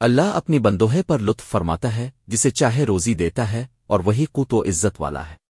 اللہ اپنی بندوہے پر لطف فرماتا ہے، جسے چاہے روزی دیتا ہے، اور وہی قوت و عزت والا ہے۔